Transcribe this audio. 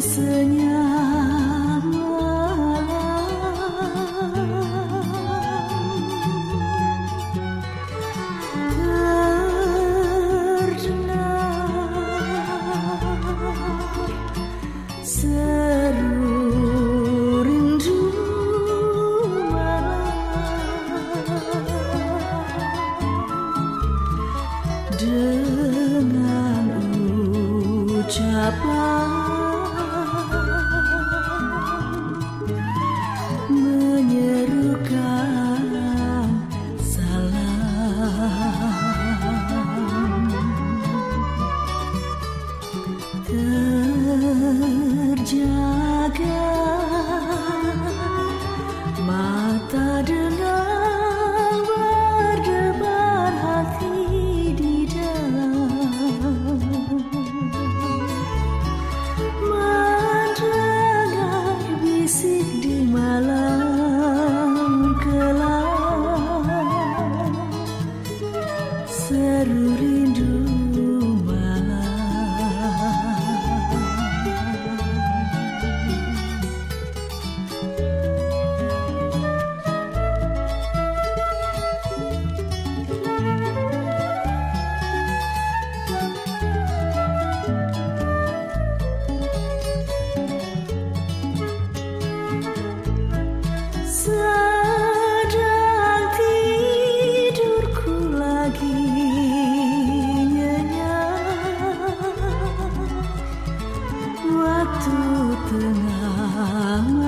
思念。Waktu tengah